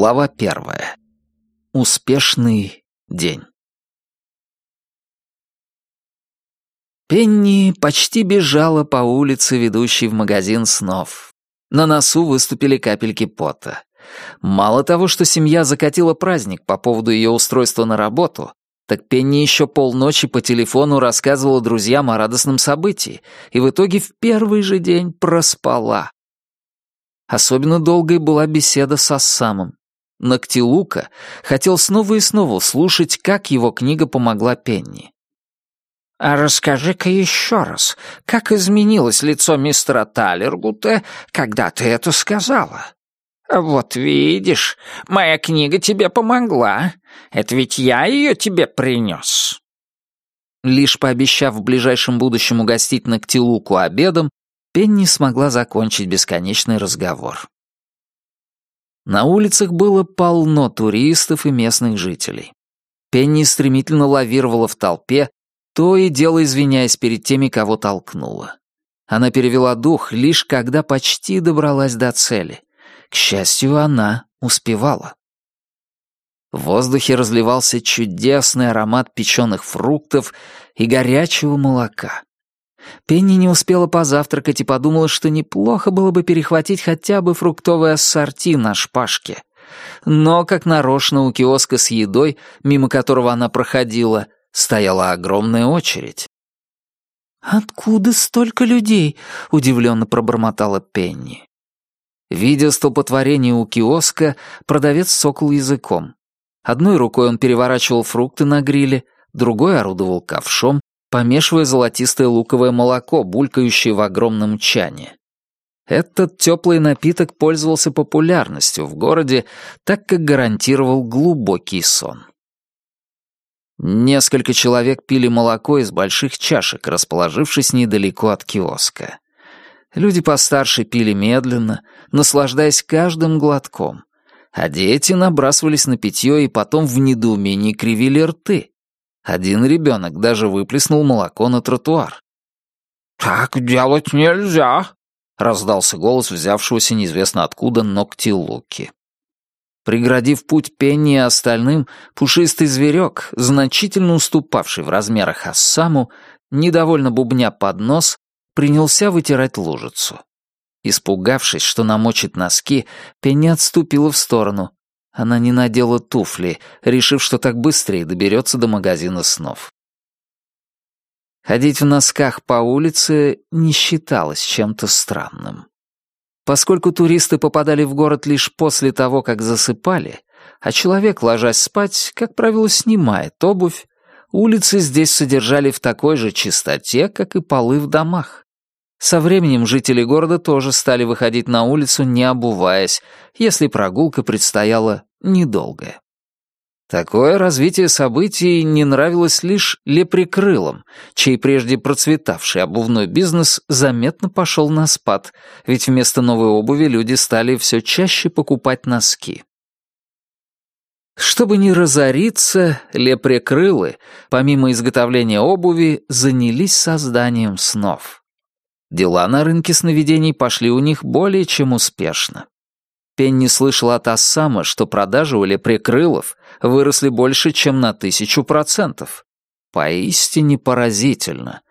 Глава первая. Успешный день. Пенни почти бежала по улице, ведущей в магазин снов. На носу выступили капельки пота. Мало того, что семья закатила праздник по поводу ее устройства на работу, так Пенни еще полночи по телефону рассказывала друзьям о радостном событии и в итоге в первый же день проспала. Особенно долгой была беседа с Ассамом. Нактилука хотел снова и снова слушать, как его книга помогла Пенни. «А расскажи-ка еще раз, как изменилось лицо мистера Талергута, когда ты это сказала?» «Вот видишь, моя книга тебе помогла. Это ведь я ее тебе принес». Лишь пообещав в ближайшем будущем угостить Нактилуку обедом, Пенни смогла закончить бесконечный разговор. На улицах было полно туристов и местных жителей. Пенни стремительно лавировала в толпе, то и дело извиняясь перед теми, кого толкнула. Она перевела дух лишь когда почти добралась до цели. К счастью, она успевала. В воздухе разливался чудесный аромат печеных фруктов и горячего молока. Пенни не успела позавтракать и подумала, что неплохо было бы перехватить хотя бы фруктовое ассорти на шпажке. Но, как нарочно, у киоска с едой, мимо которого она проходила, стояла огромная очередь. «Откуда столько людей?» — удивленно пробормотала Пенни. Видя столпотворение у киоска, продавец сокол языком. Одной рукой он переворачивал фрукты на гриле, другой орудовал ковшом, помешивая золотистое луковое молоко, булькающее в огромном чане. Этот теплый напиток пользовался популярностью в городе, так как гарантировал глубокий сон. Несколько человек пили молоко из больших чашек, расположившись недалеко от киоска. Люди постарше пили медленно, наслаждаясь каждым глотком, а дети набрасывались на питье и потом в недоумении кривили рты. Один ребенок даже выплеснул молоко на тротуар. «Так делать нельзя», — раздался голос взявшегося неизвестно откуда ногти Луки. Преградив путь Пенни и остальным, пушистый зверек, значительно уступавший в размерах Ассаму, недовольно бубня под нос, принялся вытирать лужицу. Испугавшись, что намочит носки, Пенни отступила в сторону, она не надела туфли, решив, что так быстрее доберется до магазина снов. Ходить в носках по улице не считалось чем-то странным. Поскольку туристы попадали в город лишь после того, как засыпали, а человек, ложась спать, как правило, снимает обувь, улицы здесь содержали в такой же чистоте, как и полы в домах. Со временем жители города тоже стали выходить на улицу, не обуваясь, если прогулка предстояла недолгая. Такое развитие событий не нравилось лишь лепрекрылам, чей прежде процветавший обувной бизнес заметно пошел на спад, ведь вместо новой обуви люди стали все чаще покупать носки. Чтобы не разориться, лепрекрылы, помимо изготовления обуви, занялись созданием снов. Дела на рынке сновидений пошли у них более чем успешно. Пенни слышал от Ассама, что продажи у лепрекрылов выросли больше, чем на тысячу процентов. Поистине поразительно.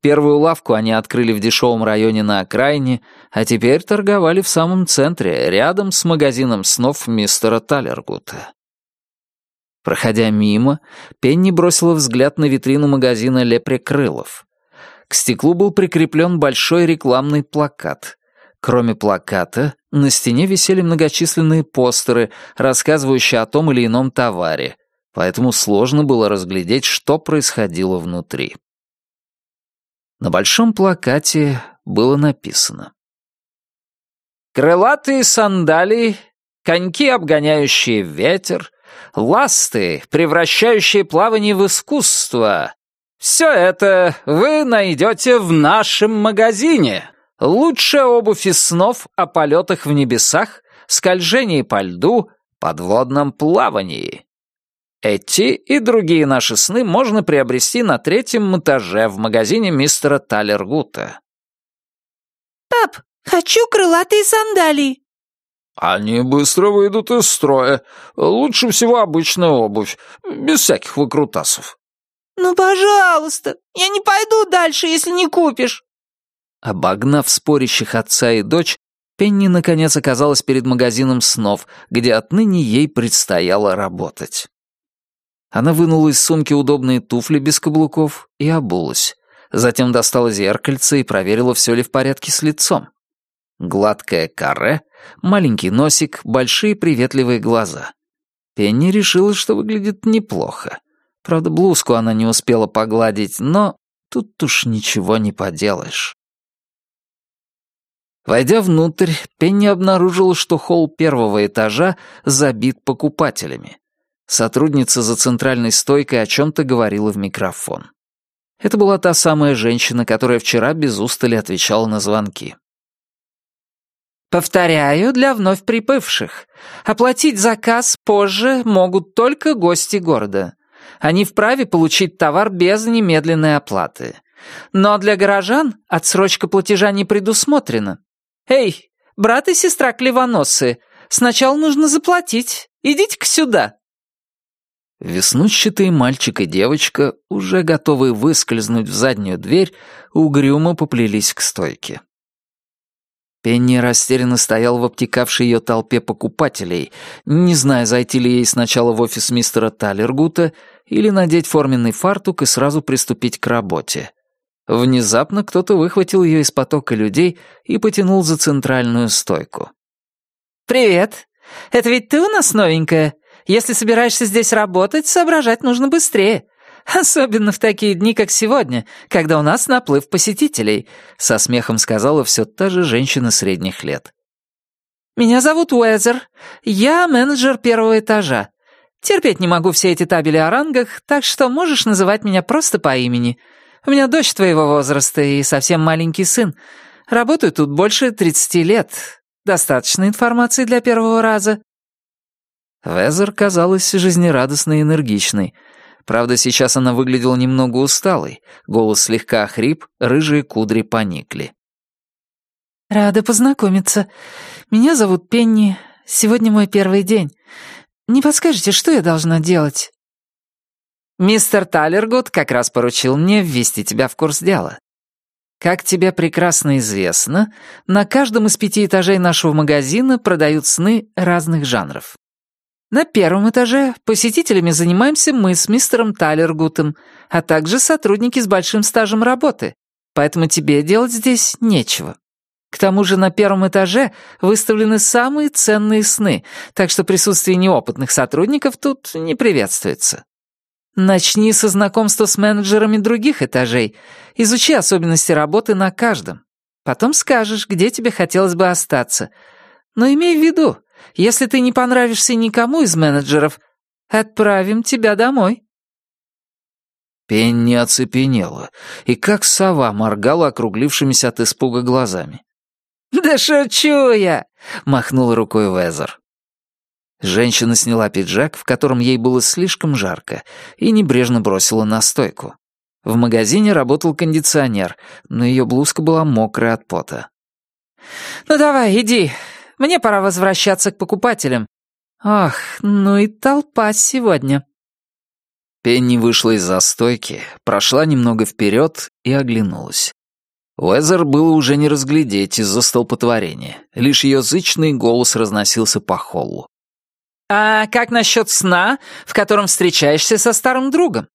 Первую лавку они открыли в дешевом районе на окраине, а теперь торговали в самом центре, рядом с магазином снов мистера Талергута. Проходя мимо, Пенни бросила взгляд на витрину магазина лепрекрылов. К стеклу был прикреплен большой рекламный плакат. Кроме плаката, на стене висели многочисленные постеры, рассказывающие о том или ином товаре, поэтому сложно было разглядеть, что происходило внутри. На большом плакате было написано. «Крылатые сандалии, коньки, обгоняющие ветер, ласты, превращающие плавание в искусство, все это вы найдете в нашем магазине. Лучшая обувь из снов о полетах в небесах, скольжении по льду, подводном плавании. Эти и другие наши сны можно приобрести на третьем этаже в магазине мистера Талергута. «Пап, хочу крылатые сандалии!» Они быстро выйдут из строя. Лучше всего обычная обувь, без всяких выкрутасов. «Ну, пожалуйста, я не пойду дальше, если не купишь». Обогнав спорящих отца и дочь, Пенни наконец оказалась перед магазином снов, где отныне ей предстояло работать. Она вынула из сумки удобные туфли без каблуков и обулась. Затем достала зеркальце и проверила, все ли в порядке с лицом. Гладкое каре, маленький носик, большие приветливые глаза. Пенни решила, что выглядит неплохо. Правда, блузку она не успела погладить, но тут уж ничего не поделаешь. Войдя внутрь, Пенни обнаружила, что холл первого этажа забит покупателями. Сотрудница за центральной стойкой о чем-то говорила в микрофон. Это была та самая женщина, которая вчера без устали отвечала на звонки. Повторяю для вновь прибывших. Оплатить заказ позже могут только гости города. Они вправе получить товар без немедленной оплаты. Но для горожан отсрочка платежа не предусмотрена. Эй, брат и сестра Клевоносы, сначала нужно заплатить. Идите-ка сюда. Веснущатый мальчик и девочка, уже готовые выскользнуть в заднюю дверь, угрюмо поплелись к стойке. Пенни растерянно стоял в обтекавшей ее толпе покупателей, не зная, зайти ли ей сначала в офис мистера Талергута или надеть форменный фартук и сразу приступить к работе. Внезапно кто-то выхватил ее из потока людей и потянул за центральную стойку. «Привет! Это ведь ты у нас новенькая? Если собираешься здесь работать, соображать нужно быстрее. «Особенно в такие дни, как сегодня, когда у нас наплыв посетителей», — со смехом сказала все та же женщина средних лет. «Меня зовут Уэзер. Я менеджер первого этажа. Терпеть не могу все эти табели о рангах, так что можешь называть меня просто по имени. У меня дочь твоего возраста и совсем маленький сын. Работаю тут больше 30 лет. Достаточно информации для первого раза». Везер казалась жизнерадостной и энергичной — Правда, сейчас она выглядела немного усталой, голос слегка охрип, рыжие кудри поникли. «Рада познакомиться. Меня зовут Пенни. Сегодня мой первый день. Не подскажете, что я должна делать?» «Мистер Талергуд как раз поручил мне ввести тебя в курс дела. Как тебе прекрасно известно, на каждом из пяти этажей нашего магазина продают сны разных жанров. На первом этаже посетителями занимаемся мы с мистером Талергутом, а также сотрудники с большим стажем работы, поэтому тебе делать здесь нечего. К тому же на первом этаже выставлены самые ценные сны, так что присутствие неопытных сотрудников тут не приветствуется. Начни со знакомства с менеджерами других этажей, изучи особенности работы на каждом. Потом скажешь, где тебе хотелось бы остаться. Но имей в виду, если ты не понравишься никому из менеджеров, отправим тебя домой». Пенни оцепенела и как сова моргала округлившимися от испуга глазами. «Да шучу я!» — махнул рукой Везер. Женщина сняла пиджак, в котором ей было слишком жарко, и небрежно бросила на стойку. В магазине работал кондиционер, но ее блузка была мокрая от пота. «Ну давай, иди, мне пора возвращаться к покупателям. Ах, ну и толпа сегодня». Пенни вышла из застойки, прошла немного вперед и оглянулась. Уэзер было уже не разглядеть из-за столпотворения. Лишь ее зычный голос разносился по холлу. «А как насчет сна, в котором встречаешься со старым другом?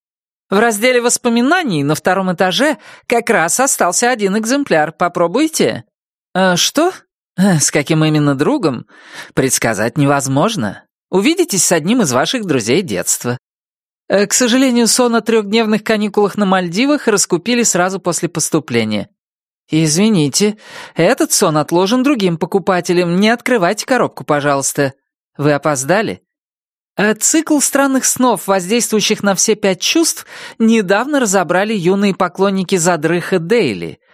В разделе воспоминаний на втором этаже как раз остался один экземпляр. Попробуйте». «А что? Э, с каким именно другом? Предсказать невозможно. Увидитесь с одним из ваших друзей детства. Э, к сожалению, сон о трехдневных каникулах на Мальдивах раскупили сразу после поступления. Извините, этот сон отложен другим покупателям. Не открывайте коробку, пожалуйста. Вы опоздали? Э, цикл странных снов, воздействующих на все пять чувств, недавно разобрали юные поклонники задрыха Дейли —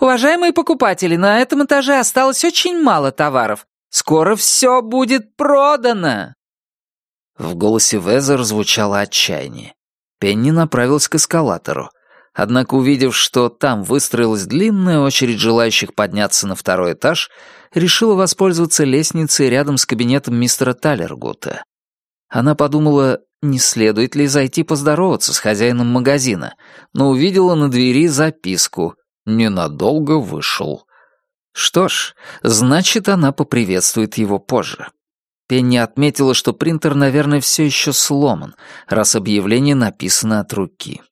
«Уважаемые покупатели, на этом этаже осталось очень мало товаров. Скоро все будет продано!» В голосе Везер звучало отчаяние. Пенни направилась к эскалатору. Однако, увидев, что там выстроилась длинная очередь желающих подняться на второй этаж, решила воспользоваться лестницей рядом с кабинетом мистера Талергута. Она подумала, не следует ли зайти поздороваться с хозяином магазина, но увидела на двери записку «Ненадолго вышел». Что ж, значит, она поприветствует его позже. Пенни отметила, что принтер, наверное, все еще сломан, раз объявление написано от руки.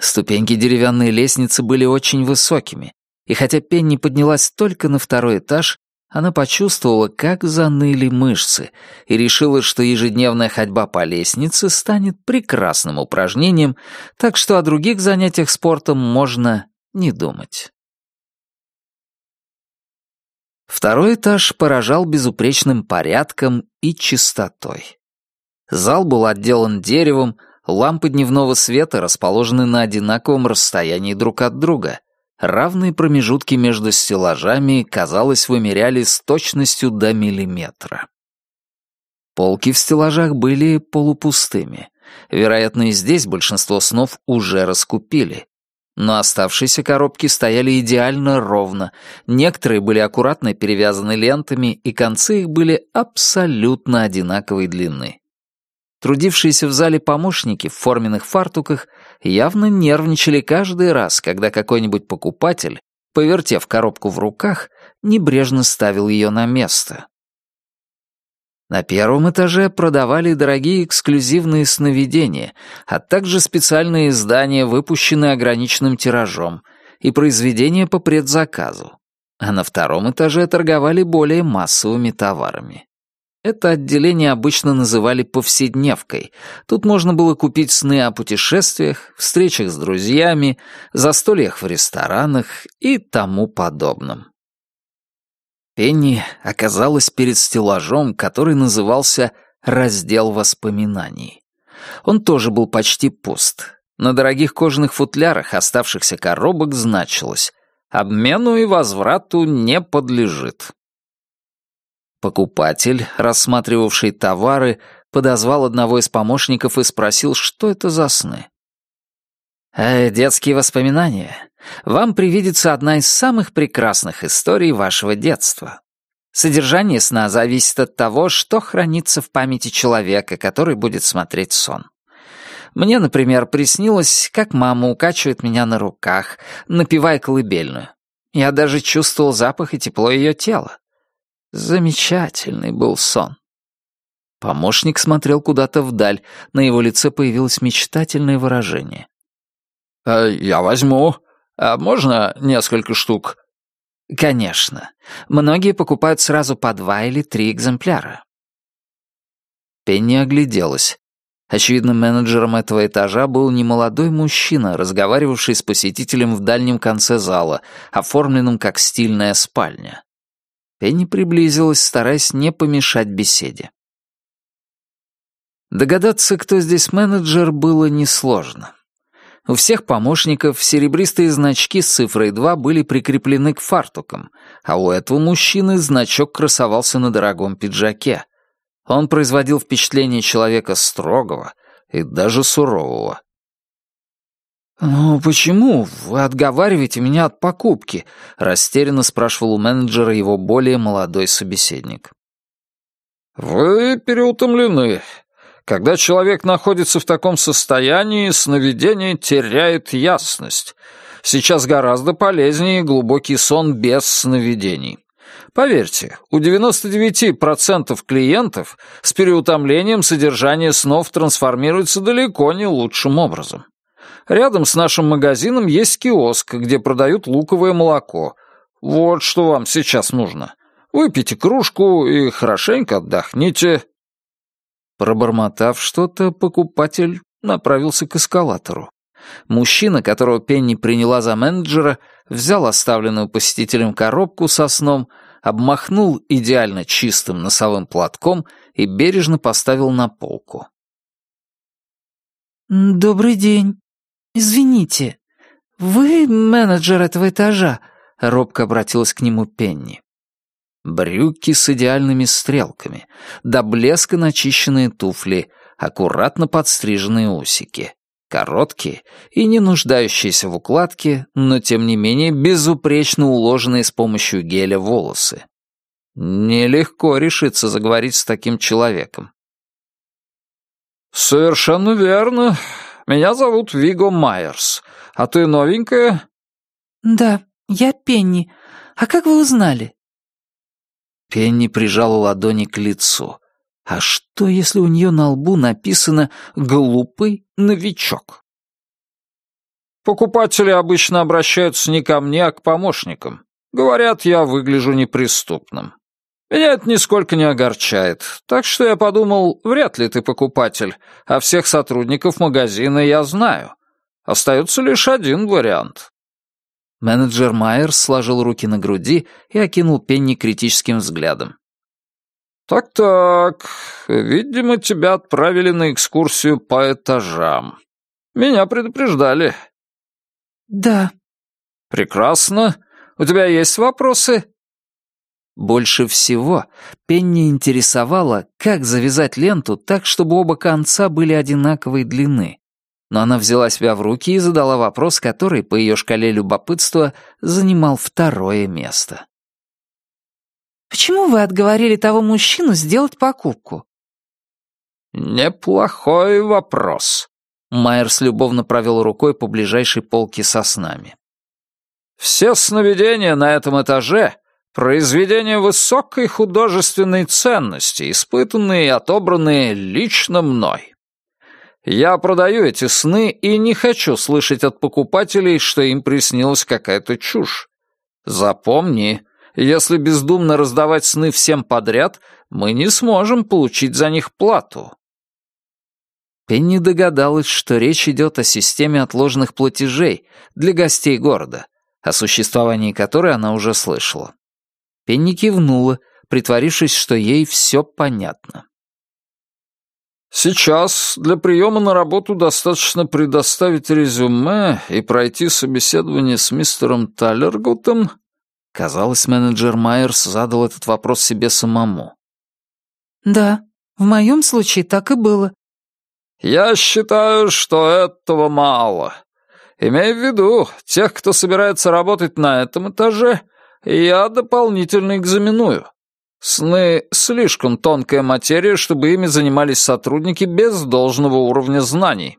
Ступеньки деревянной лестницы были очень высокими, и хотя Пенни поднялась только на второй этаж, она почувствовала, как заныли мышцы, и решила, что ежедневная ходьба по лестнице станет прекрасным упражнением, так что о других занятиях спортом можно не думать. Второй этаж поражал безупречным порядком и чистотой. Зал был отделан деревом, лампы дневного света расположены на одинаковом расстоянии друг от друга. Равные промежутки между стеллажами, казалось, вымеряли с точностью до миллиметра. Полки в стеллажах были полупустыми. Вероятно, и здесь большинство снов уже раскупили. Но оставшиеся коробки стояли идеально ровно, некоторые были аккуратно перевязаны лентами, и концы их были абсолютно одинаковой длины. Трудившиеся в зале помощники в форменных фартуках явно нервничали каждый раз, когда какой-нибудь покупатель, повертев коробку в руках, небрежно ставил ее на место. На первом этаже продавали дорогие эксклюзивные сновидения, а также специальные издания, выпущенные ограниченным тиражом, и произведения по предзаказу. А на втором этаже торговали более массовыми товарами. Это отделение обычно называли повседневкой. Тут можно было купить сны о путешествиях, встречах с друзьями, застольях в ресторанах и тому подобном. Пенни оказалась перед стеллажом, который назывался «Раздел воспоминаний». Он тоже был почти пуст. На дорогих кожаных футлярах оставшихся коробок значилось «Обмену и возврату не подлежит». Покупатель, рассматривавший товары, подозвал одного из помощников и спросил, что это за сны. «Э, «Детские воспоминания. Вам привидится одна из самых прекрасных историй вашего детства. Содержание сна зависит от того, что хранится в памяти человека, который будет смотреть сон. Мне, например, приснилось, как мама укачивает меня на руках, напевая колыбельную. Я даже чувствовал запах и тепло ее тела. Замечательный был сон. Помощник смотрел куда-то вдаль, на его лице появилось мечтательное выражение. «Э, «Я возьму. А можно несколько штук?» «Конечно. Многие покупают сразу по два или три экземпляра». Пенни огляделась. Очевидно, менеджером этого этажа был немолодой мужчина, разговаривавший с посетителем в дальнем конце зала, оформленном как стильная спальня. Пенни приблизилась, стараясь не помешать беседе. Догадаться, кто здесь менеджер, было несложно. У всех помощников серебристые значки с цифрой 2 были прикреплены к фартукам, а у этого мужчины значок красовался на дорогом пиджаке. Он производил впечатление человека строгого и даже сурового. «Ну почему вы отговариваете меня от покупки?» — растерянно спрашивал у менеджера его более молодой собеседник. «Вы переутомлены. Когда человек находится в таком состоянии, сновидение теряет ясность. Сейчас гораздо полезнее глубокий сон без сновидений. Поверьте, у 99% клиентов с переутомлением содержание снов трансформируется далеко не лучшим образом. Рядом с нашим магазином есть киоск, где продают луковое молоко. Вот что вам сейчас нужно. Выпейте кружку и хорошенько отдохните». Пробормотав что-то, покупатель направился к эскалатору. Мужчина, которого Пенни приняла за менеджера, взял оставленную посетителем коробку со сном, обмахнул идеально чистым носовым платком и бережно поставил на полку. «Добрый день», «Извините, вы менеджер этого этажа?» — робко обратилась к нему Пенни. Брюки с идеальными стрелками, до блеска начищенные туфли, аккуратно подстриженные усики. Короткие и не нуждающиеся в укладке, но тем не менее безупречно уложенные с помощью геля волосы. Нелегко решиться заговорить с таким человеком. «Совершенно верно. Меня зовут Виго Майерс. А ты новенькая?» «Да, я Пенни. А как вы узнали?» Пенни прижала ладони к лицу. А что, если у нее на лбу написано «глупый новичок»? Покупатели обычно обращаются не ко мне, а к помощникам. Говорят, я выгляжу неприступным. Меня это нисколько не огорчает, так что я подумал, вряд ли ты покупатель, а всех сотрудников магазина я знаю. Остается лишь один вариант. Менеджер Майер сложил руки на груди и окинул Пенни критическим взглядом. «Так-так, видимо, тебя отправили на экскурсию по этажам. Меня предупреждали». «Да». «Прекрасно. У тебя есть вопросы?» Больше всего Пенни интересовало, как завязать ленту так, чтобы оба конца были одинаковой длины. Но она взяла себя в руки и задала вопрос, который, по ее шкале любопытства, занимал второе место. «Почему вы отговорили того мужчину сделать покупку?» «Неплохой вопрос», — Майерс любовно провел рукой по ближайшей полке со снами. «Все сновидения на этом этаже — произведения высокой художественной ценности, испытанные и отобранные лично мной. Я продаю эти сны и не хочу слышать от покупателей, что им приснилась какая-то чушь. Запомни, если бездумно раздавать сны всем подряд, мы не сможем получить за них плату. Пенни догадалась, что речь идет о системе отложенных платежей для гостей города, о существовании которой она уже слышала. Пенни кивнула, притворившись, что ей все понятно. Сейчас для приема на работу достаточно предоставить резюме и пройти собеседование с мистером Таллергутом. Казалось, менеджер Майерс задал этот вопрос себе самому. Да, в моем случае так и было. Я считаю, что этого мало. Имея в виду, тех, кто собирается работать на этом этаже, я дополнительно экзаменую. Сны — слишком тонкая материя, чтобы ими занимались сотрудники без должного уровня знаний.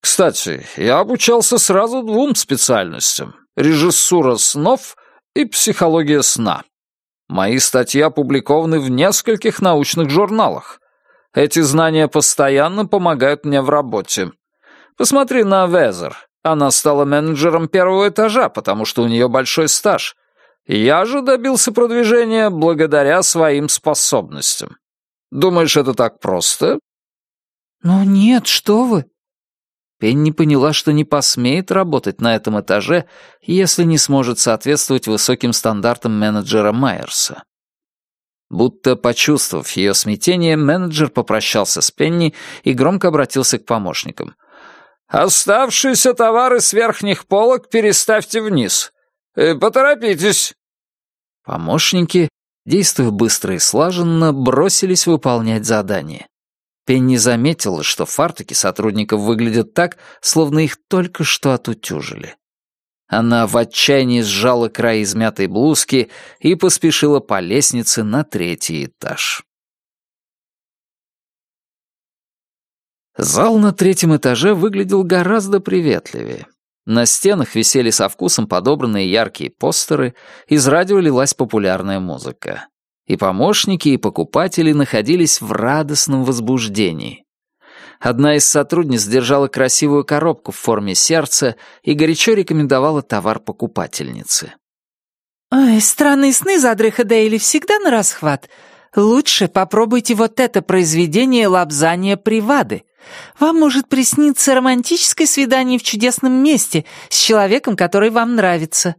Кстати, я обучался сразу двум специальностям — режиссура снов и психология сна. Мои статьи опубликованы в нескольких научных журналах. Эти знания постоянно помогают мне в работе. Посмотри на Везер. Она стала менеджером первого этажа, потому что у нее большой стаж — я же добился продвижения благодаря своим способностям. Думаешь, это так просто? Ну нет, что вы. Пенни поняла, что не посмеет работать на этом этаже, если не сможет соответствовать высоким стандартам менеджера Майерса. Будто почувствовав ее смятение, менеджер попрощался с Пенни и громко обратился к помощникам. «Оставшиеся товары с верхних полок переставьте вниз. Э, поторопитесь». Помощники, действуя быстро и слаженно, бросились выполнять задание. Пенни заметила, что фартуки сотрудников выглядят так, словно их только что отутюжили. Она в отчаянии сжала край измятой блузки и поспешила по лестнице на третий этаж. Зал на третьем этаже выглядел гораздо приветливее. На стенах висели со вкусом подобранные яркие постеры, из радио лилась популярная музыка. И помощники, и покупатели находились в радостном возбуждении. Одна из сотрудниц держала красивую коробку в форме сердца и горячо рекомендовала товар покупательнице. «Ой, странные сны Задриха Дейли всегда на расхват. Лучше попробуйте вот это произведение лапзания привады. Вам может присниться романтическое свидание в чудесном месте с человеком, который вам нравится».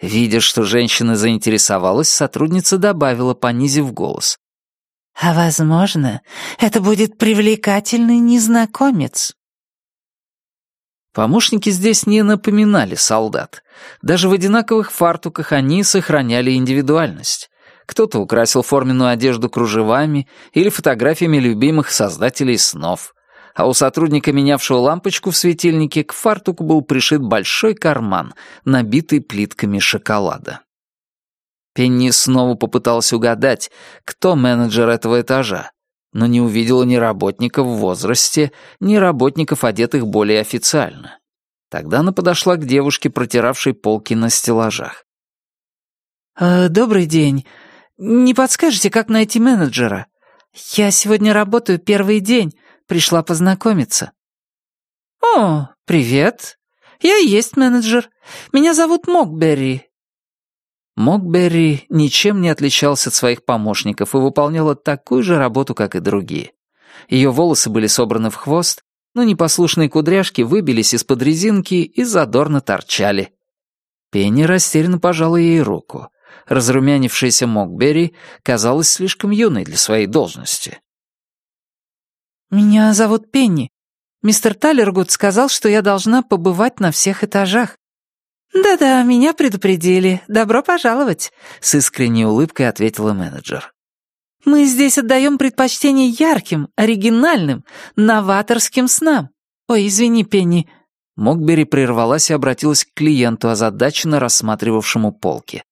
Видя, что женщина заинтересовалась, сотрудница добавила, понизив голос. «А, возможно, это будет привлекательный незнакомец». Помощники здесь не напоминали солдат. Даже в одинаковых фартуках они сохраняли индивидуальность. Кто-то украсил форменную одежду кружевами или фотографиями любимых создателей снов. а у сотрудника, менявшего лампочку в светильнике, к фартуку был пришит большой карман, набитый плитками шоколада. Пенни снова попыталась угадать, кто менеджер этого этажа, но не увидела ни работников в возрасте, ни работников, одетых более официально. Тогда она подошла к девушке, протиравшей полки на стеллажах. «Э, «Добрый день. Не подскажете, как найти менеджера? Я сегодня работаю первый день, пришла познакомиться». «О, привет. Я и есть менеджер. Меня зовут Мокберри». Мокберри ничем не отличался от своих помощников и выполняла такую же работу, как и другие. Ее волосы были собраны в хвост, но непослушные кудряшки выбились из-под резинки и задорно торчали. Пенни растерянно пожала ей руку разрумянившаяся Мокберри казалась слишком юной для своей должности. «Меня зовут Пенни. Мистер Талергуд сказал, что я должна побывать на всех этажах». «Да-да, меня предупредили. Добро пожаловать», — с искренней улыбкой ответила менеджер. «Мы здесь отдаем предпочтение ярким, оригинальным, новаторским снам. Ой, извини, Пенни». Мокбери прервалась и обратилась к клиенту, озадаченно рассматривавшему полки.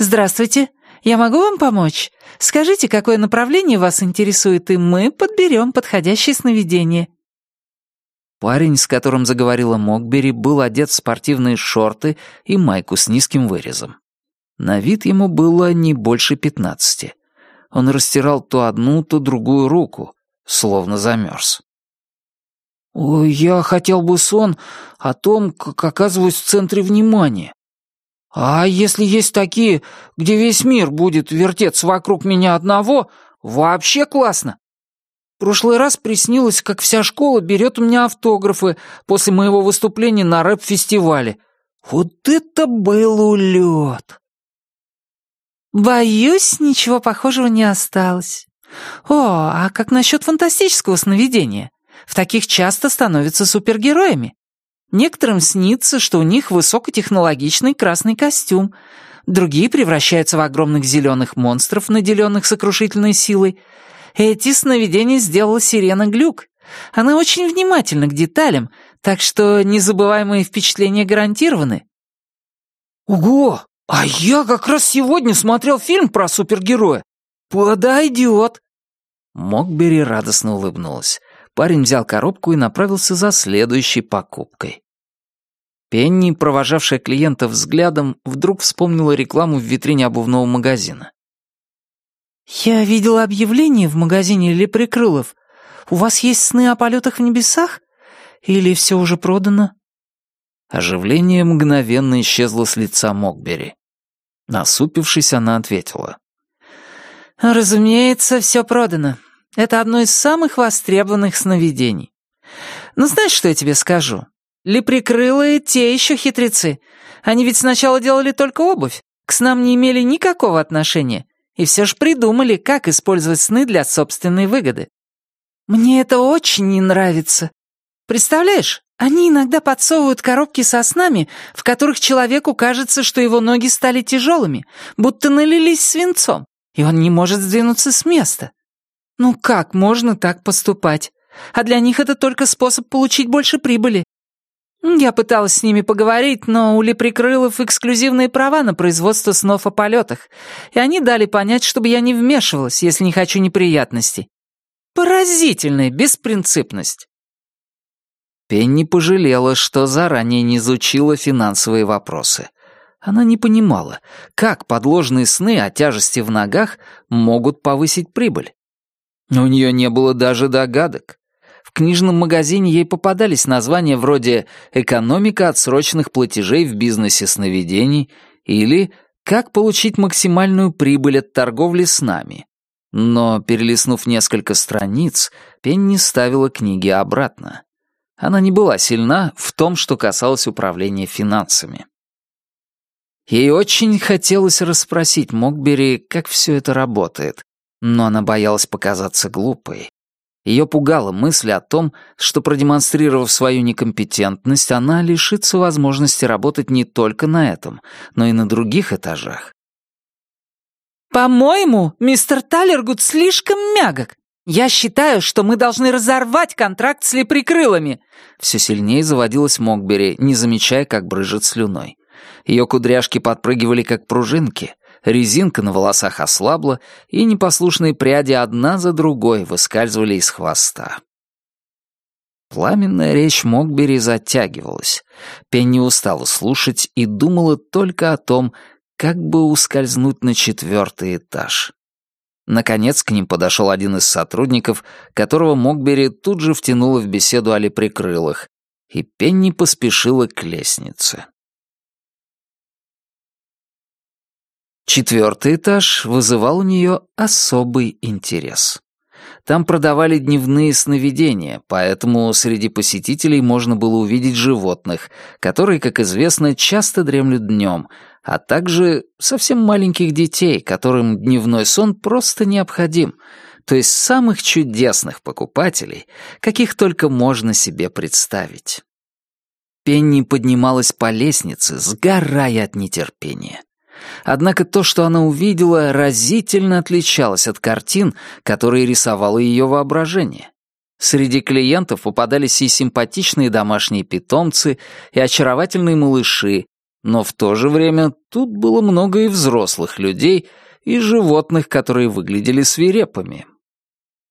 «Здравствуйте. Я могу вам помочь? Скажите, какое направление вас интересует, и мы подберем подходящее сновидение». Парень, с которым заговорила Мокбери, был одет в спортивные шорты и майку с низким вырезом. На вид ему было не больше пятнадцати. Он растирал то одну, то другую руку, словно замерз. «Я хотел бы сон о том, как оказываюсь в центре внимания. А если есть такие, где весь мир будет вертеться вокруг меня одного, вообще классно. В прошлый раз приснилось, как вся школа берет у меня автографы после моего выступления на рэп-фестивале. Вот это был улет! Боюсь, ничего похожего не осталось. О, а как насчет фантастического сновидения? В таких часто становятся супергероями. Некоторым снится, что у них высокотехнологичный красный костюм, другие превращаются в огромных зеленых монстров, наделенных сокрушительной силой. Эти сновидения сделала Сирена Глюк. Она очень внимательна к деталям, так что незабываемые впечатления гарантированы. «Ого! А я как раз сегодня смотрел фильм про супергероя. Подойдет!» Мокбери радостно улыбнулась парень взял коробку и направился за следующей покупкой. Пенни, провожавшая клиента взглядом, вдруг вспомнила рекламу в витрине обувного магазина. «Я видела объявление в магазине Леприкрылов. У вас есть сны о полетах в небесах? Или все уже продано?» Оживление мгновенно исчезло с лица Мокбери. Насупившись, она ответила. «Разумеется, все продано. Это одно из самых востребованных сновидений. Но знаешь, что я тебе скажу? Леприкрылые те еще хитрецы. Они ведь сначала делали только обувь, к снам не имели никакого отношения, и все же придумали, как использовать сны для собственной выгоды. Мне это очень не нравится. Представляешь, они иногда подсовывают коробки со снами, в которых человеку кажется, что его ноги стали тяжелыми, будто налились свинцом, и он не может сдвинуться с места. Ну как можно так поступать? А для них это только способ получить больше прибыли. Я пыталась с ними поговорить, но у Леприкрылов эксклюзивные права на производство снов о полетах, и они дали понять, чтобы я не вмешивалась, если не хочу неприятностей. Поразительная беспринципность. Пенни пожалела, что заранее не изучила финансовые вопросы. Она не понимала, как подложные сны о тяжести в ногах могут повысить прибыль. У нее не было даже догадок. В книжном магазине ей попадались названия вроде «Экономика отсроченных платежей в бизнесе сновидений» или «Как получить максимальную прибыль от торговли с нами». Но, перелистнув несколько страниц, Пенни ставила книги обратно. Она не была сильна в том, что касалось управления финансами. Ей очень хотелось расспросить Мокбери, как все это работает, но она боялась показаться глупой. Ее пугала мысль о том, что, продемонстрировав свою некомпетентность, она лишится возможности работать не только на этом, но и на других этажах. «По-моему, мистер Талергуд слишком мягок. «Я считаю, что мы должны разорвать контракт с леприкрылами!» Все сильнее заводилась Мокбери, не замечая, как брыжет слюной. Ее кудряшки подпрыгивали, как пружинки, резинка на волосах ослабла, и непослушные пряди одна за другой выскальзывали из хвоста. Пламенная речь Мокбери затягивалась. Пенни устала слушать и думала только о том, как бы ускользнуть на четвертый этаж. Наконец к ним подошел один из сотрудников, которого Мокбери тут же втянула в беседу о лепрекрылых, и Пенни поспешила к лестнице. Четвертый этаж вызывал у нее особый интерес. Там продавали дневные сновидения, поэтому среди посетителей можно было увидеть животных, которые, как известно, часто дремлют днем, а также совсем маленьких детей, которым дневной сон просто необходим, то есть самых чудесных покупателей, каких только можно себе представить. Пенни поднималась по лестнице, сгорая от нетерпения. Однако то, что она увидела, разительно отличалось от картин, которые рисовало ее воображение. Среди клиентов попадались и симпатичные домашние питомцы, и очаровательные малыши, но в то же время тут было много и взрослых людей, и животных, которые выглядели свирепыми.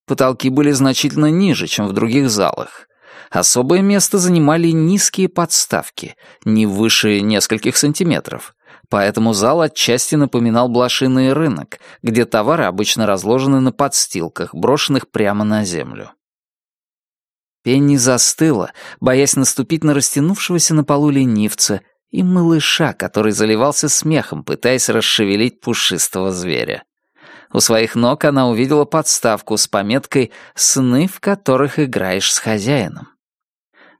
Потолки были значительно ниже, чем в других залах. Особое место занимали низкие подставки, не выше нескольких сантиметров, Поэтому зал отчасти напоминал блошиный рынок, где товары обычно разложены на подстилках, брошенных прямо на землю. Пенни застыла, боясь наступить на растянувшегося на полу ленивца и малыша, который заливался смехом, пытаясь расшевелить пушистого зверя. У своих ног она увидела подставку с пометкой «Сны, в которых играешь с хозяином».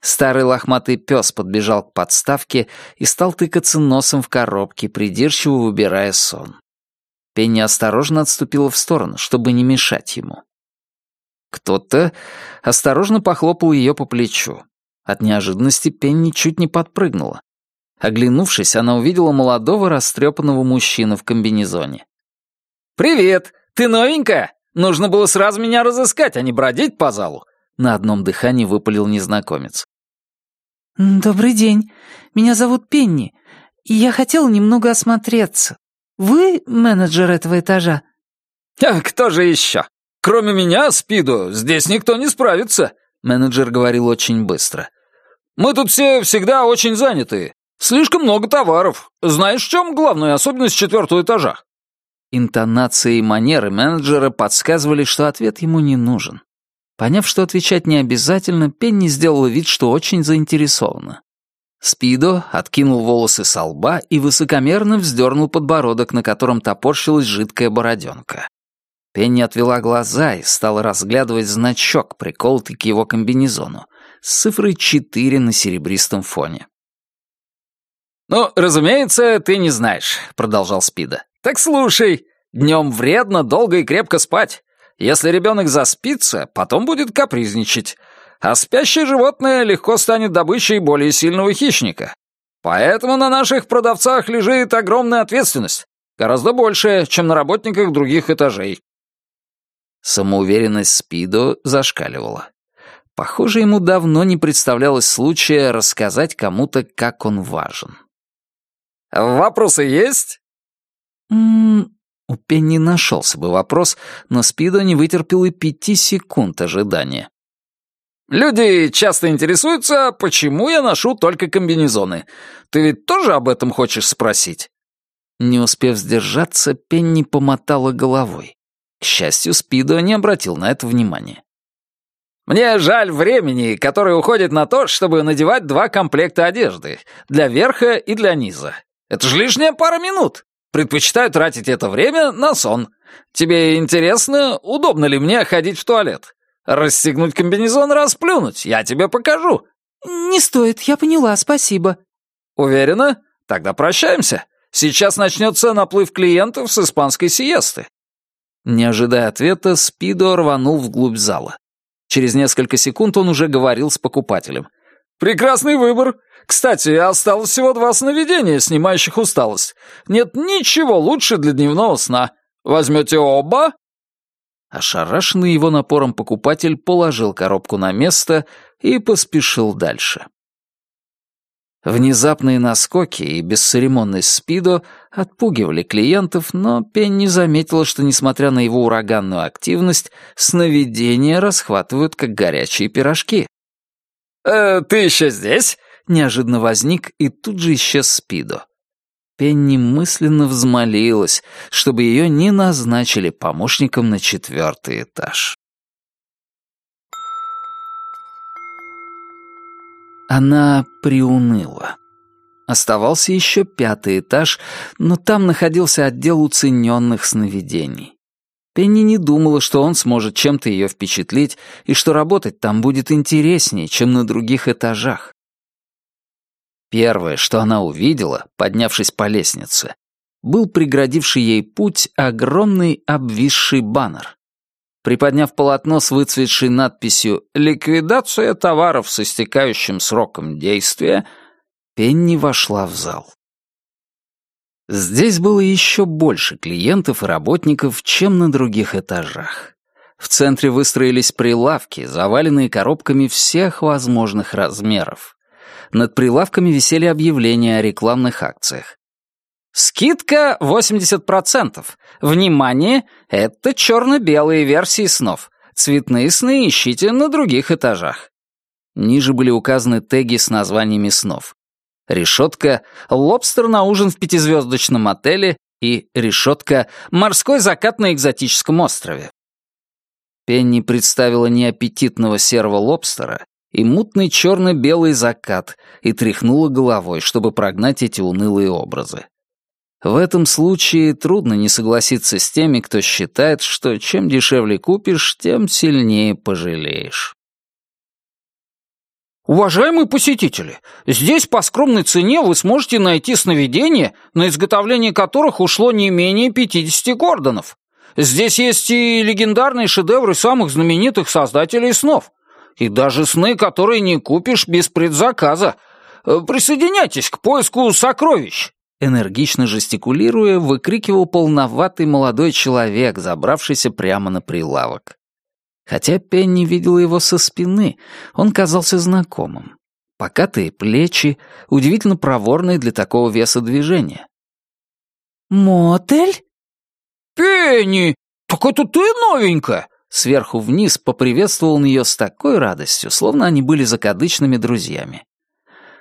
Старый лохматый пес подбежал к подставке и стал тыкаться носом в коробке, придирчиво выбирая сон. Пенни осторожно отступила в сторону, чтобы не мешать ему. Кто-то осторожно похлопал ее по плечу. От неожиданности Пенни чуть не подпрыгнула. Оглянувшись, она увидела молодого растрепанного мужчину в комбинезоне. «Привет! Ты новенькая? Нужно было сразу меня разыскать, а не бродить по залу!» На одном дыхании выпалил незнакомец. «Добрый день. Меня зовут Пенни, и я хотел немного осмотреться. Вы менеджер этого этажа?» «А кто же еще? Кроме меня, Спиду, здесь никто не справится», — менеджер говорил очень быстро. «Мы тут все всегда очень заняты. Слишком много товаров. Знаешь, в чем главная особенность четвертого этажа?» Интонации и манеры менеджера подсказывали, что ответ ему не нужен. Поняв, что отвечать не обязательно, Пенни сделала вид, что очень заинтересована. Спидо откинул волосы со лба и высокомерно вздернул подбородок, на котором топорщилась жидкая бороденка. Пенни отвела глаза и стала разглядывать значок, приколотый к его комбинезону, с цифрой 4 на серебристом фоне. «Ну, разумеется, ты не знаешь», — продолжал Спида. «Так слушай, днем вредно долго и крепко спать. Если ребенок заспится, потом будет капризничать. А спящее животное легко станет добычей более сильного хищника. Поэтому на наших продавцах лежит огромная ответственность. Гораздо большая, чем на работниках других этажей. Самоуверенность Спидо зашкаливала. Похоже, ему давно не представлялось случая рассказать кому-то, как он важен. «Вопросы есть?» «М -м, у Пенни нашелся бы вопрос, но Спидо не вытерпел и пяти секунд ожидания. «Люди часто интересуются, почему я ношу только комбинезоны. Ты ведь тоже об этом хочешь спросить?» Не успев сдержаться, Пенни помотала головой. К счастью, Спидо не обратил на это внимания. «Мне жаль времени, которое уходит на то, чтобы надевать два комплекта одежды, для верха и для низа. Это же лишняя пара минут. Предпочитаю тратить это время на сон. Тебе интересно, удобно ли мне ходить в туалет? Расстегнуть комбинезон, расплюнуть, я тебе покажу». «Не стоит, я поняла, спасибо». «Уверена? Тогда прощаемся. Сейчас начнется наплыв клиентов с испанской сиесты». Не ожидая ответа, Спидо рванул вглубь зала. Через несколько секунд он уже говорил с покупателем. «Прекрасный выбор. Кстати, осталось всего два сновидения, снимающих усталость. Нет ничего лучше для дневного сна. Возьмете оба?» Ошарашенный его напором покупатель положил коробку на место и поспешил дальше. Внезапные наскоки и бесцеремонность Спидо отпугивали клиентов, но Пенни заметила, что, несмотря на его ураганную активность, сновидения расхватывают, как горячие пирожки. «Э, «Ты еще здесь?» — неожиданно возник и тут же исчез Спидо. Пенни мысленно взмолилась, чтобы ее не назначили помощником на четвертый этаж. Она приуныла. Оставался еще пятый этаж, но там находился отдел уцененных сновидений. Пенни не думала, что он сможет чем-то ее впечатлить и что работать там будет интереснее, чем на других этажах. Первое, что она увидела, поднявшись по лестнице, был преградивший ей путь огромный обвисший баннер. Приподняв полотно с выцветшей надписью «Ликвидация товаров с истекающим сроком действия», Пенни вошла в зал. Здесь было еще больше клиентов и работников, чем на других этажах. В центре выстроились прилавки, заваленные коробками всех возможных размеров. Над прилавками висели объявления о рекламных акциях. Скидка 80%. Внимание, это черно-белые версии снов. Цветные сны ищите на других этажах. Ниже были указаны теги с названиями снов. Решетка «Лобстер на ужин в пятизвездочном отеле» и решетка «Морской закат на экзотическом острове». Пенни представила неаппетитного серого лобстера и мутный черно-белый закат и тряхнула головой, чтобы прогнать эти унылые образы. В этом случае трудно не согласиться с теми, кто считает, что чем дешевле купишь, тем сильнее пожалеешь. Уважаемые посетители, здесь по скромной цене вы сможете найти сновидения, на изготовление которых ушло не менее 50 гордонов. Здесь есть и легендарные шедевры самых знаменитых создателей снов. И даже сны, которые не купишь без предзаказа. Э, присоединяйтесь к поиску сокровищ. Энергично жестикулируя, выкрикивал полноватый молодой человек, забравшийся прямо на прилавок. Хотя Пенни видела его со спины, он казался знакомым. Покатые плечи, удивительно проворные для такого веса движения. «Мотель?» «Пенни, так это ты новенькая?» Сверху вниз поприветствовал ее с такой радостью, словно они были закадычными друзьями.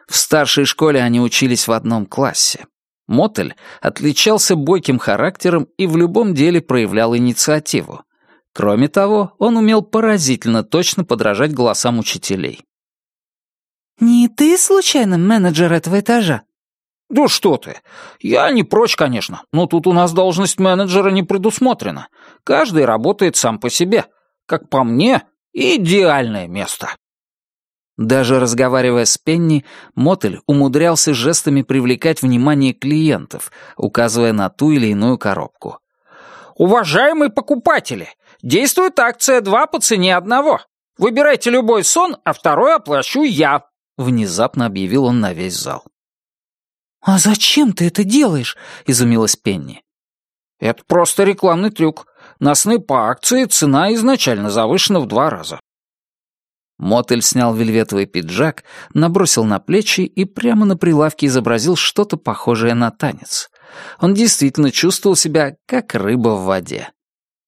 В старшей школе они учились в одном классе. Мотель отличался бойким характером и в любом деле проявлял инициативу. Кроме того, он умел поразительно точно подражать голосам учителей. «Не ты, случайно, менеджер этого этажа?» «Да что ты! Я не прочь, конечно, но тут у нас должность менеджера не предусмотрена. Каждый работает сам по себе. Как по мне, идеальное место». Даже разговаривая с Пенни, Мотель умудрялся жестами привлекать внимание клиентов, указывая на ту или иную коробку. «Уважаемые покупатели, действует акция два по цене одного. Выбирайте любой сон, а второй оплачу я», — внезапно объявил он на весь зал. «А зачем ты это делаешь?» — изумилась Пенни. «Это просто рекламный трюк. На сны по акции цена изначально завышена в два раза. Мотель снял вельветовый пиджак, набросил на плечи и прямо на прилавке изобразил что-то похожее на танец. Он действительно чувствовал себя как рыба в воде.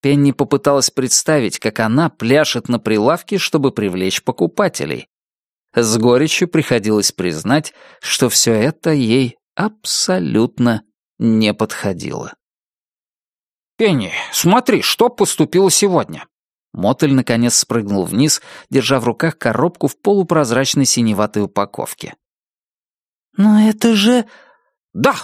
Пенни попыталась представить, как она пляшет на прилавке, чтобы привлечь покупателей. С горечью приходилось признать, что все это ей абсолютно не подходило. «Пенни, смотри, что поступило сегодня. Мотель наконец спрыгнул вниз, держа в руках коробку в полупрозрачной синеватой упаковке. «Но это же...» «Да,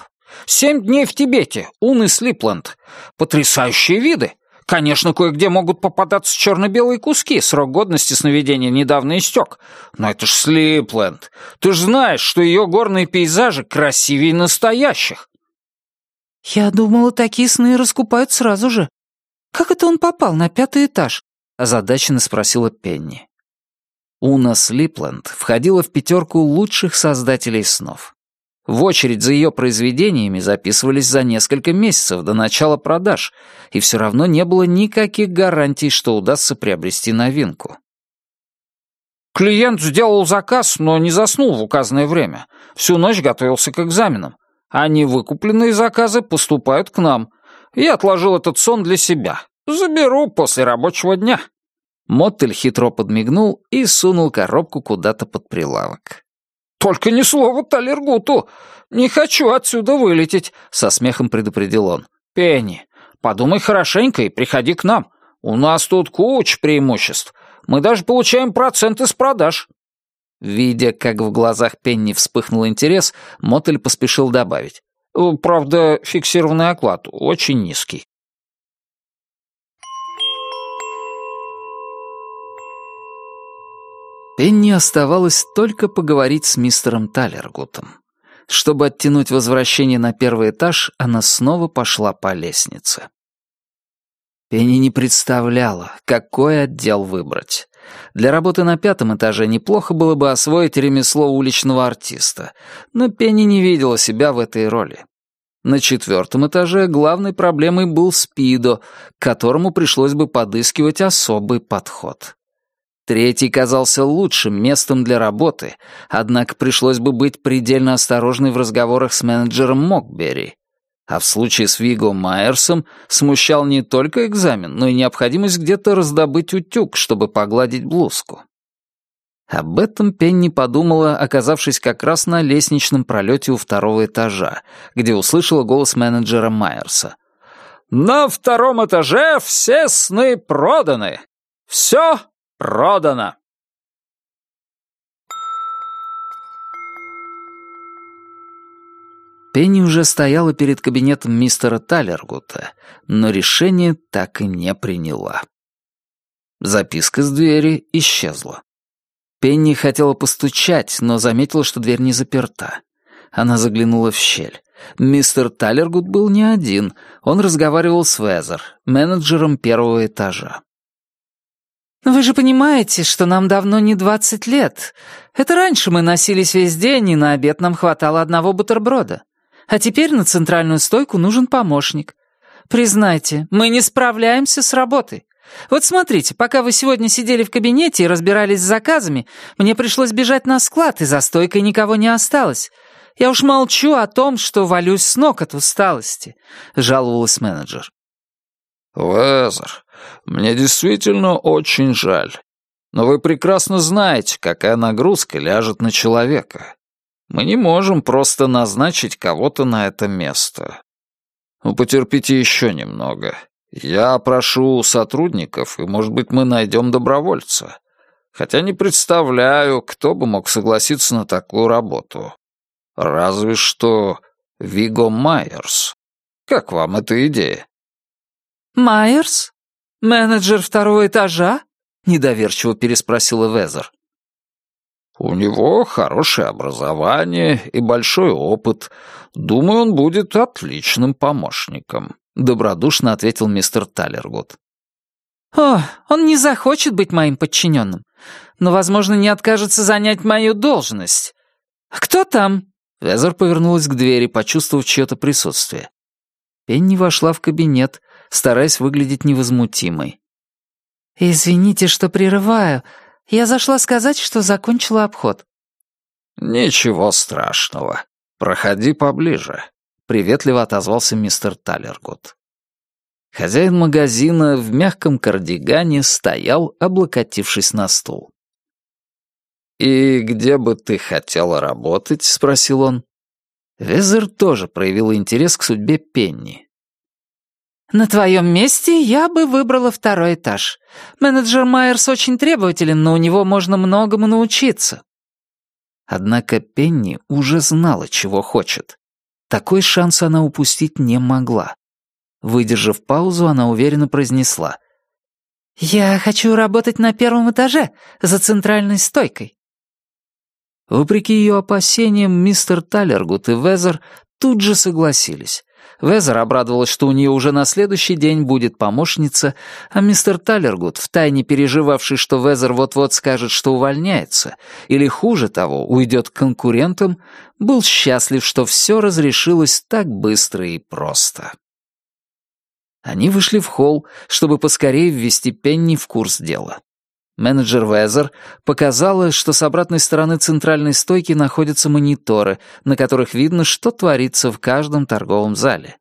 семь дней в Тибете, Ун и Слипленд. Потрясающие виды. Конечно, кое-где могут попадаться черно-белые куски, срок годности сновидения недавно истек. Но это ж Слипленд. Ты ж знаешь, что ее горные пейзажи красивее настоящих». «Я думала, такие сны раскупают сразу же. Как это он попал на пятый этаж?» — озадаченно спросила Пенни. Уна Слипленд входила в пятерку лучших создателей снов. В очередь за ее произведениями записывались за несколько месяцев до начала продаж, и все равно не было никаких гарантий, что удастся приобрести новинку. Клиент сделал заказ, но не заснул в указанное время. Всю ночь готовился к экзаменам. А невыкупленные заказы поступают к нам. Я отложил этот сон для себя. Заберу после рабочего дня. Моттель хитро подмигнул и сунул коробку куда-то под прилавок. «Только ни слова Талергуту! Не хочу отсюда вылететь!» — со смехом предупредил он. «Пенни, подумай хорошенько и приходи к нам. У нас тут куча преимуществ. Мы даже получаем проценты с продаж». Видя, как в глазах Пенни вспыхнул интерес, Мотель поспешил добавить. «Правда, фиксированный оклад очень низкий». Пенни оставалось только поговорить с мистером Талергутом. Чтобы оттянуть возвращение на первый этаж, она снова пошла по лестнице. Пенни не представляла, какой отдел выбрать. Для работы на пятом этаже неплохо было бы освоить ремесло уличного артиста, но Пенни не видела себя в этой роли. На четвертом этаже главной проблемой был спидо, к которому пришлось бы подыскивать особый подход. Третий казался лучшим местом для работы, однако пришлось бы быть предельно осторожной в разговорах с менеджером Мокбери. А в случае с Виго Майерсом смущал не только экзамен, но и необходимость где-то раздобыть утюг, чтобы погладить блузку. Об этом Пенни подумала, оказавшись как раз на лестничном пролете у второго этажа, где услышала голос менеджера Майерса. «На втором этаже все сны проданы. Все Продано!» Пенни уже стояла перед кабинетом мистера Талергута, но решение так и не приняла. Записка с двери исчезла. Пенни хотела постучать, но заметила, что дверь не заперта. Она заглянула в щель. Мистер Талергут был не один. Он разговаривал с Везер, менеджером первого этажа. «Вы же понимаете, что нам давно не двадцать лет. Это раньше мы носились весь день, и на обед нам хватало одного бутерброда. А теперь на центральную стойку нужен помощник. Признайте, мы не справляемся с работой. Вот смотрите, пока вы сегодня сидели в кабинете и разбирались с заказами, мне пришлось бежать на склад, и за стойкой никого не осталось. Я уж молчу о том, что валюсь с ног от усталости», — жаловалась менеджер. «Везер, мне действительно очень жаль. Но вы прекрасно знаете, какая нагрузка ляжет на человека. Мы не можем просто назначить кого-то на это место. Ну, потерпите еще немного. Я прошу сотрудников, и, может быть, мы найдем добровольца. Хотя не представляю, кто бы мог согласиться на такую работу. Разве что Виго Майерс. Как вам эта идея? «Майерс? Менеджер второго этажа?» — недоверчиво переспросила Везер. «У него хорошее образование и большой опыт. Думаю, он будет отличным помощником», — добродушно ответил мистер Талергуд. «О, он не захочет быть моим подчиненным, но, возможно, не откажется занять мою должность. Кто там?» Везер повернулась к двери, почувствовав чье-то присутствие. Пенни вошла в кабинет, стараясь выглядеть невозмутимой. «Извините, что прерываю. Я зашла сказать, что закончила обход». «Ничего страшного. Проходи поближе», — приветливо отозвался мистер Талергут. Хозяин магазина в мягком кардигане стоял, облокотившись на стул. «И где бы ты хотела работать?» — спросил он. Везер тоже проявил интерес к судьбе Пенни. «На твоем месте я бы выбрала второй этаж. Менеджер Майерс очень требователен, но у него можно многому научиться». Однако Пенни уже знала, чего хочет. Такой шанс она упустить не могла. Выдержав паузу, она уверенно произнесла. «Я хочу работать на первом этаже, за центральной стойкой». Вопреки ее опасениям, мистер Талергут и Везер тут же согласились. Везер обрадовалась, что у нее уже на следующий день будет помощница, а мистер Талергуд, втайне переживавший, что Везер вот-вот скажет, что увольняется, или, хуже того, уйдет к конкурентам, был счастлив, что все разрешилось так быстро и просто. Они вышли в холл, чтобы поскорее ввести Пенни в курс дела. Менеджер Везер показала, что с обратной стороны центральной стойки находятся мониторы, на которых видно, что творится в каждом торговом зале.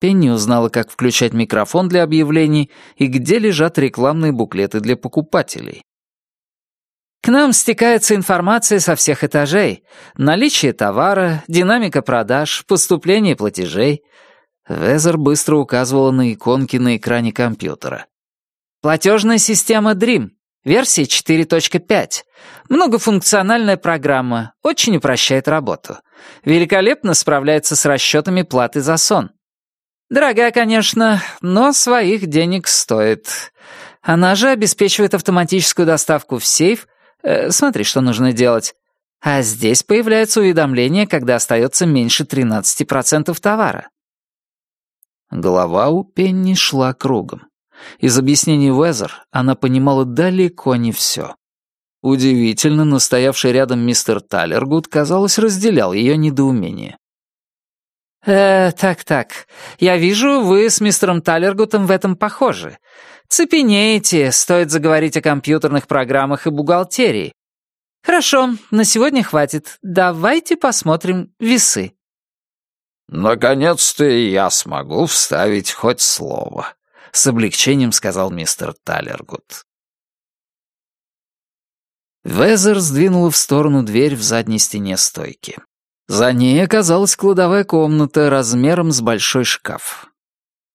Пенни узнала, как включать микрофон для объявлений и где лежат рекламные буклеты для покупателей. К нам стекается информация со всех этажей. Наличие товара, динамика продаж, поступление платежей. Везер быстро указывала на иконки на экране компьютера. Платежная система DREAM, версия 4.5. Многофункциональная программа, очень упрощает работу. Великолепно справляется с расчетами платы за сон. Дорогая, конечно, но своих денег стоит. Она же обеспечивает автоматическую доставку в сейф Э, смотри, что нужно делать. А здесь появляется уведомление, когда остается меньше 13% товара. Голова у Пенни шла кругом. Из объяснений Уэзер она понимала далеко не все. Удивительно, но стоявший рядом мистер Талергуд, казалось, разделял ее недоумение. «Э, так-так, я вижу, вы с мистером Талергутом в этом похожи. Цепенеете, стоит заговорить о компьютерных программах и бухгалтерии. Хорошо, на сегодня хватит. Давайте посмотрим весы. «Наконец-то я смогу вставить хоть слово», — с облегчением сказал мистер Талергут. Везер сдвинула в сторону дверь в задней стене стойки. За ней оказалась кладовая комната размером с большой шкаф.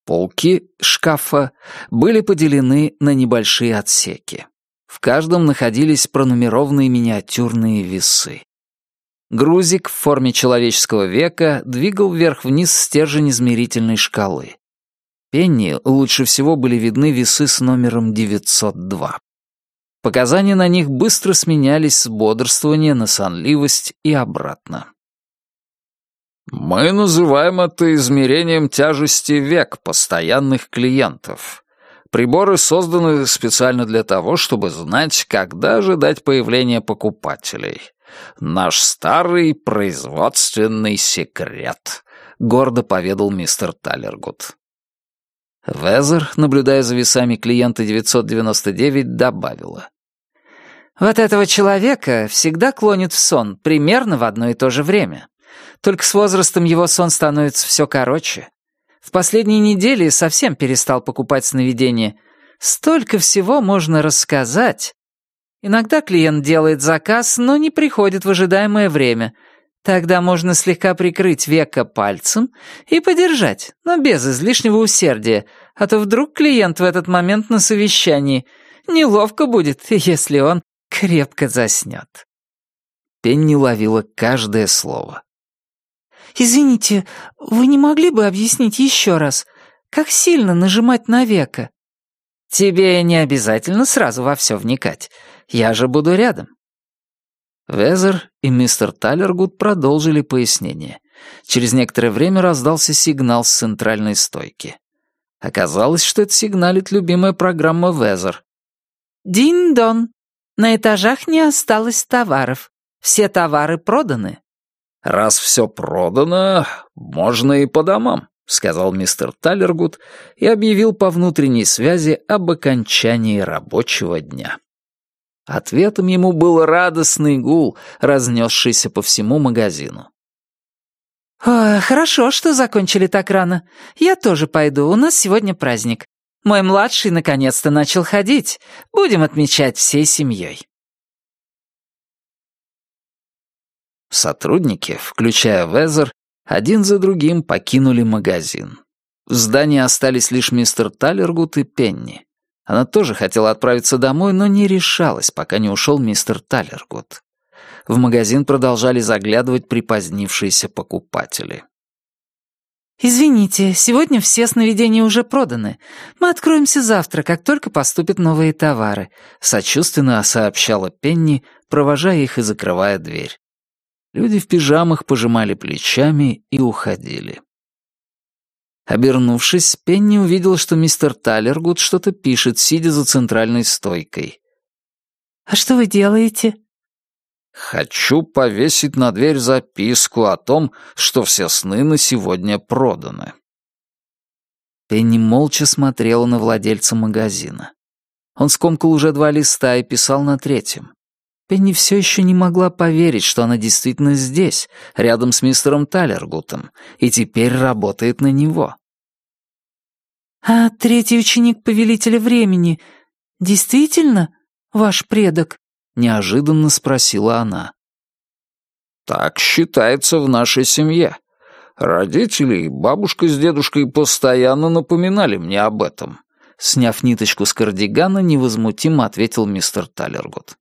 Полки шкафа были поделены на небольшие отсеки. В каждом находились пронумерованные миниатюрные весы. Грузик в форме человеческого века двигал вверх-вниз стержень измерительной шкалы. Пенни лучше всего были видны весы с номером 902. Показания на них быстро сменялись с бодрствования на сонливость и обратно. Мы называем это измерением тяжести век постоянных клиентов. Приборы созданы специально для того, чтобы знать, когда ожидать появления покупателей. Наш старый производственный секрет, гордо поведал мистер Талергут. Везер, наблюдая за весами клиента 999, добавила. «Вот этого человека всегда клонит в сон примерно в одно и то же время. Только с возрастом его сон становится все короче. В последние недели совсем перестал покупать сновидения. Столько всего можно рассказать. Иногда клиент делает заказ, но не приходит в ожидаемое время. Тогда можно слегка прикрыть веко пальцем и подержать, но без излишнего усердия, а то вдруг клиент в этот момент на совещании. Неловко будет, если он крепко заснет. Пенни ловила каждое слово. «Извините, вы не могли бы объяснить еще раз, как сильно нажимать на веко?» «Тебе не обязательно сразу во все вникать. Я же буду рядом». Везер и мистер Талергуд продолжили пояснение. Через некоторое время раздался сигнал с центральной стойки. Оказалось, что это сигналит любимая программа Везер. «Дин-дон. На этажах не осталось товаров. Все товары проданы. «Раз все продано, можно и по домам», — сказал мистер Талергуд и объявил по внутренней связи об окончании рабочего дня. Ответом ему был радостный гул, разнесшийся по всему магазину. «О, хорошо, что закончили так рано. Я тоже пойду, у нас сегодня праздник. Мой младший наконец-то начал ходить. Будем отмечать всей семьей». Сотрудники, включая Везер, один за другим покинули магазин. В здании остались лишь мистер Талергут и Пенни. Она тоже хотела отправиться домой, но не решалась, пока не ушел мистер Талергут. В магазин продолжали заглядывать припозднившиеся покупатели. «Извините, сегодня все сновидения уже проданы. Мы откроемся завтра, как только поступят новые товары», — сочувственно сообщала Пенни, провожая их и закрывая дверь. Люди в пижамах пожимали плечами и уходили. Обернувшись, Пенни увидел, что мистер Талергуд что-то пишет, сидя за центральной стойкой. «А что вы делаете?» Хочу повесить на дверь записку о том, что все сны на сегодня проданы. Пенни молча смотрела на владельца магазина. Он скомкал уже два листа и писал на третьем. Пенни все еще не могла поверить, что она действительно здесь, рядом с мистером Талергутом, и теперь работает на него. «А третий ученик Повелителя Времени действительно ваш предок?» — неожиданно спросила она. «Так считается в нашей семье. Родители и бабушка с дедушкой постоянно напоминали мне об этом». Сняв ниточку с кардигана, невозмутимо ответил мистер Талергут.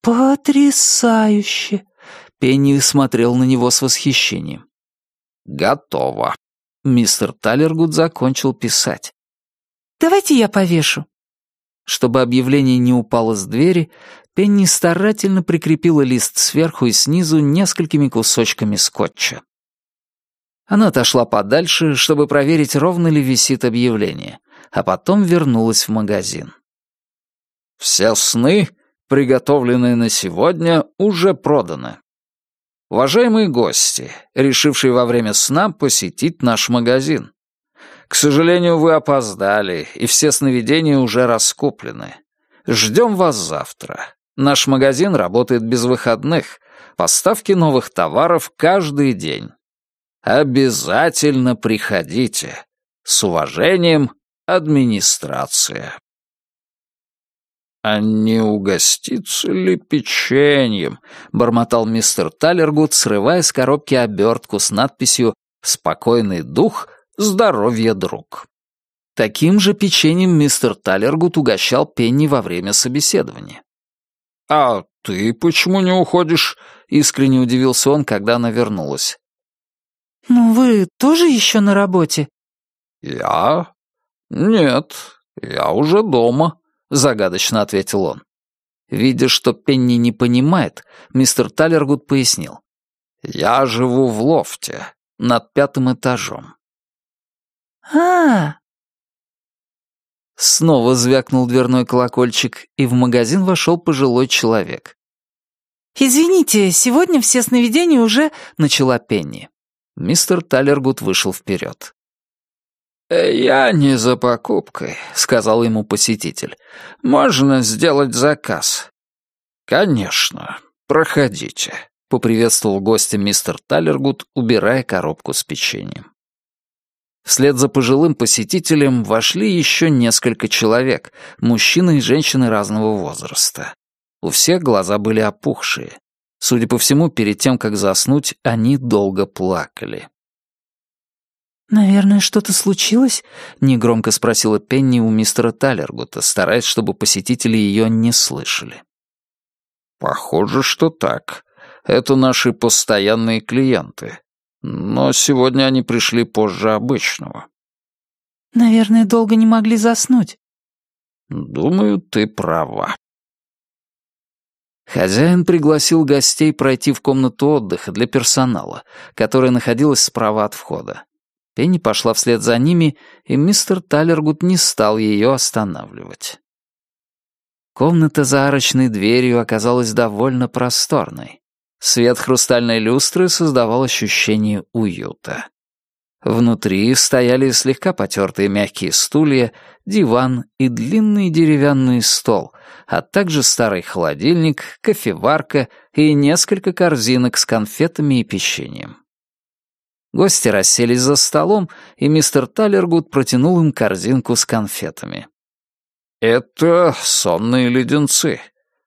«Потрясающе!» Пенни смотрел на него с восхищением. «Готово». Мистер Талергуд закончил писать. «Давайте я повешу». Чтобы объявление не упало с двери, Пенни старательно прикрепила лист сверху и снизу несколькими кусочками скотча. Она отошла подальше, чтобы проверить, ровно ли висит объявление, а потом вернулась в магазин. «Все сны, приготовленные на сегодня, уже проданы. Уважаемые гости, решившие во время сна посетить наш магазин, к сожалению, вы опоздали, и все сновидения уже раскуплены. Ждем вас завтра. Наш магазин работает без выходных. Поставки новых товаров каждый день. Обязательно приходите. С уважением, администрация. «А не угоститься ли печеньем?» — бормотал мистер Талергуд, срывая с коробки обертку с надписью «Спокойный дух, здоровье друг». Таким же печеньем мистер Талергуд угощал Пенни во время собеседования. «А ты почему не уходишь?» — искренне удивился он, когда она вернулась. «Ну вы тоже еще на работе?» «Я? Нет, я уже дома», — загадочно ответил он. Видя, что Пенни не понимает, мистер Талергуд пояснил. «Я живу в лофте, над пятым этажом». А, -а, а Снова звякнул дверной колокольчик, и в магазин вошел пожилой человек. «Извините, сегодня все сновидения уже...» — начала Пенни. Мистер Талергуд вышел вперед. «Э, «Я не за покупкой», — сказал ему посетитель. «Можно сделать заказ». «Конечно. Проходите», — поприветствовал гостя мистер Талергуд, убирая коробку с печеньем. Вслед за пожилым посетителем вошли еще несколько человек, мужчины и женщины разного возраста. У всех глаза были опухшие. Судя по всему, перед тем, как заснуть, они долго плакали. «Наверное, что-то случилось?» — негромко спросила Пенни у мистера Талергута, стараясь, чтобы посетители ее не слышали. «Похоже, что так. Это наши постоянные клиенты. Но сегодня они пришли позже обычного». «Наверное, долго не могли заснуть». «Думаю, ты права». Хозяин пригласил гостей пройти в комнату отдыха для персонала, которая находилась справа от входа. Пенни пошла вслед за ними, и мистер Талергут не стал ее останавливать. Комната за арочной дверью оказалась довольно просторной. Свет хрустальной люстры создавал ощущение уюта. Внутри стояли слегка потертые мягкие стулья, диван и длинный деревянный стол, а также старый холодильник, кофеварка и несколько корзинок с конфетами и печеньем. Гости расселись за столом, и мистер Талергуд протянул им корзинку с конфетами. «Это сонные леденцы.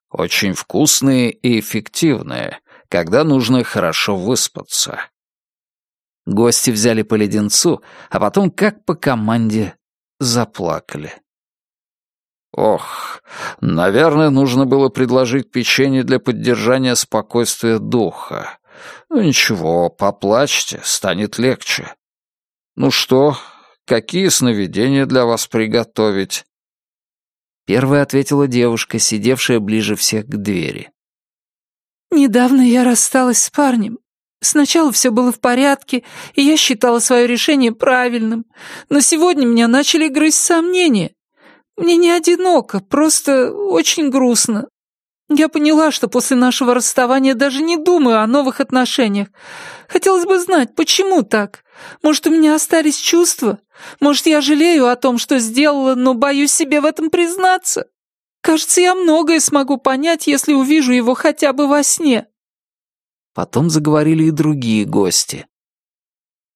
Очень вкусные и эффективные, когда нужно хорошо выспаться». Гости взяли по леденцу, а потом, как по команде, заплакали. «Ох, наверное, нужно было предложить печенье для поддержания спокойствия духа. Ну ничего, поплачьте, станет легче. Ну что, какие сновидения для вас приготовить?» Первая ответила девушка, сидевшая ближе всех к двери. «Недавно я рассталась с парнем. Сначала все было в порядке, и я считала свое решение правильным, но сегодня меня начали грызть сомнения. Мне не одиноко, просто очень грустно. Я поняла, что после нашего расставания даже не думаю о новых отношениях. Хотелось бы знать, почему так? Может, у меня остались чувства? Может, я жалею о том, что сделала, но боюсь себе в этом признаться? Кажется, я многое смогу понять, если увижу его хотя бы во сне». Потом заговорили и другие гости.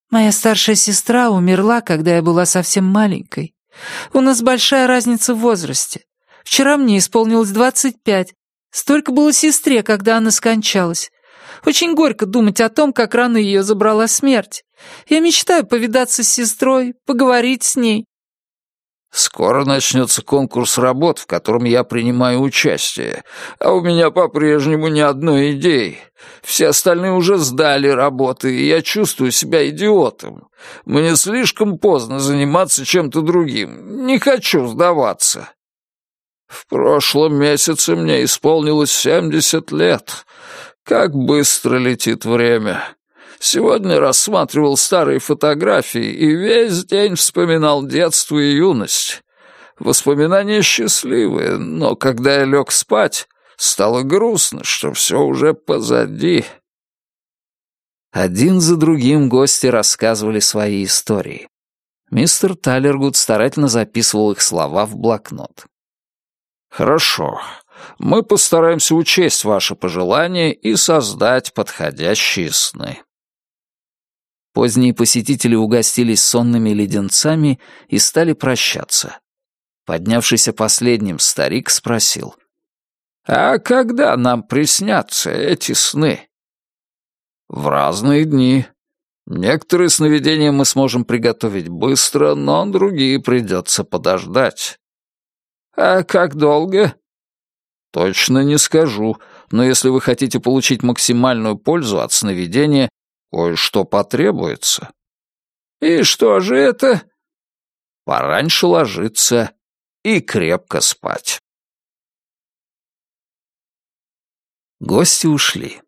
«Моя старшая сестра умерла, когда я была совсем маленькой. У нас большая разница в возрасте. Вчера мне исполнилось двадцать пять, Столько было сестре, когда она скончалась. Очень горько думать о том, как рано ее забрала смерть. Я мечтаю повидаться с сестрой, поговорить с ней. Скоро начнется конкурс работ, в котором я принимаю участие, а у меня по-прежнему ни одной идеи. Все остальные уже сдали работы, и я чувствую себя идиотом. Мне слишком поздно заниматься чем-то другим. Не хочу сдаваться. В прошлом месяце мне исполнилось семьдесят лет. Как быстро летит время. Сегодня рассматривал старые фотографии и весь день вспоминал детство и юность. Воспоминания счастливые, но когда я лег спать, стало грустно, что все уже позади. Один за другим гости рассказывали свои истории. Мистер Талергуд старательно записывал их слова в блокнот. «Хорошо. Мы постараемся учесть ваши пожелания и создать подходящие сны». Поздние посетители угостились сонными леденцами и стали прощаться. Поднявшийся последним старик спросил. «А когда нам приснятся эти сны?» «В разные дни. Некоторые сновидения мы сможем приготовить быстро, но другие придется подождать. «А как долго?» «Точно не скажу, но если вы хотите получить максимальную пользу от сновидения, кое-что потребуется». «И что же это?» «Пораньше ложиться и крепко спать». Гости ушли.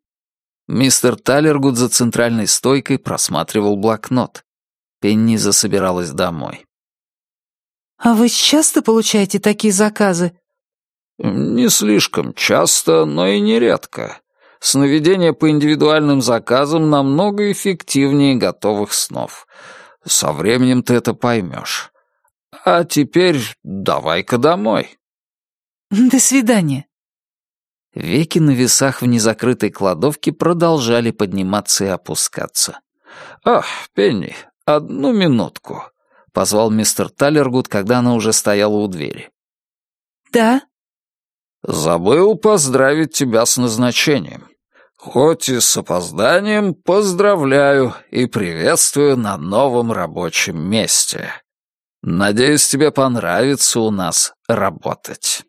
Мистер Талергуд за центральной стойкой просматривал блокнот. Пенни засобиралась домой. «А вы часто получаете такие заказы?» «Не слишком часто, но и нередко. Сновидения по индивидуальным заказам намного эффективнее готовых снов. Со временем ты это поймешь. А теперь давай-ка домой». «До свидания». Веки на весах в незакрытой кладовке продолжали подниматься и опускаться. «Ах, Пенни, одну минутку. — позвал мистер Таллергуд, когда она уже стояла у двери. «Да?» «Забыл поздравить тебя с назначением. Хоть и с опозданием, поздравляю и приветствую на новом рабочем месте. Надеюсь, тебе понравится у нас работать».